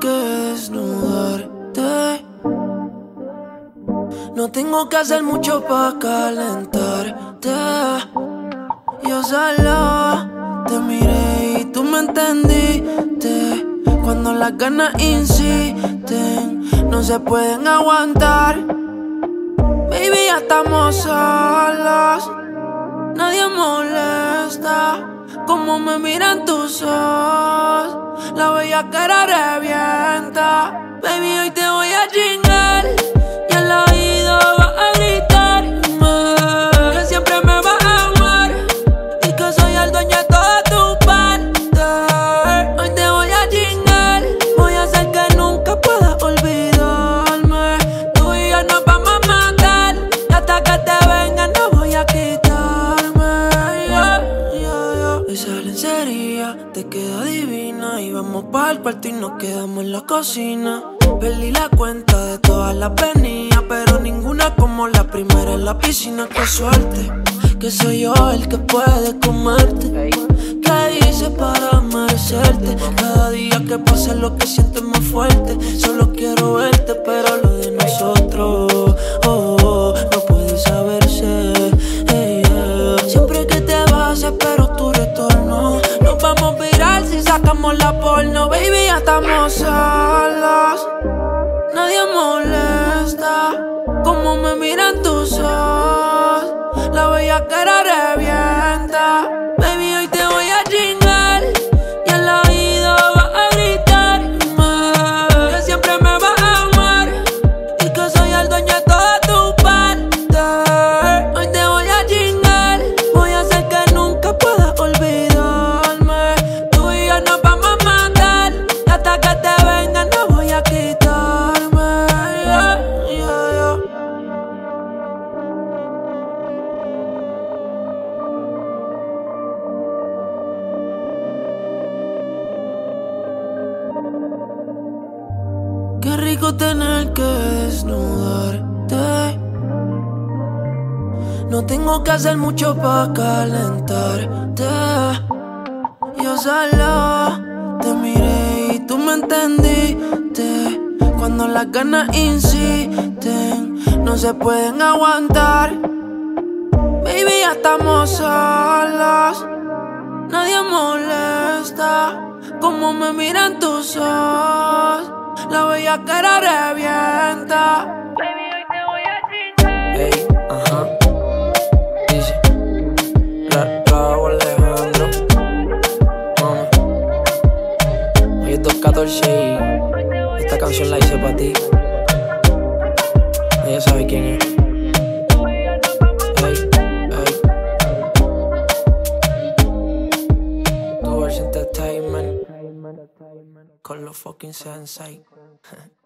que desnudarte. No tengo que hacer mucho para calentarte. Yo solo te miré y tú me entendiste. Cuando las ganas insisten, no se pueden aguantar. Baby, ya estamos solos. Nadie molesta como me miran tus ojos. La bella cara revienta. Baby, hoy te voy a chingar. Y al oído vas a gritarme. Que siempre me vas a amar. Y que soy el dueño de toda te queda divina. Y vamos para el cuarto y nos quedamos en la cocina. Perdí la cuenta de todas las venidas, pero ninguna como la primera en la piscina. Qué suerte, que soy yo el que puede comerte. ¿Qué hice para merecerte? Cada día que pasa lo que siento más fuerte. Solo quiero verte, pero lo de nosotros sacamos la porno, baby, ya estamos solos. Nadie molesta como me miran tus ojos. La bella cara revienta. Qué rico tener que desnudarte. No tengo que hacer mucho para calentarte. Yo solo te miré y tú me entendiste. Cuando las ganas insisten, no se pueden aguantar. Baby, ya estamos solos. Nadie molesta como me miran tus ojos. La bella cara revienta. Baby, hoy te voy a chingar. Ey, ajá. Dice. Ra- Raúl Alejandro. Mama. Hoy es 214 y esta canción la hice para ti. Ella sabe quién es. Ey, ey. Doers Entertainment. Con los fucking sensei. Yeah.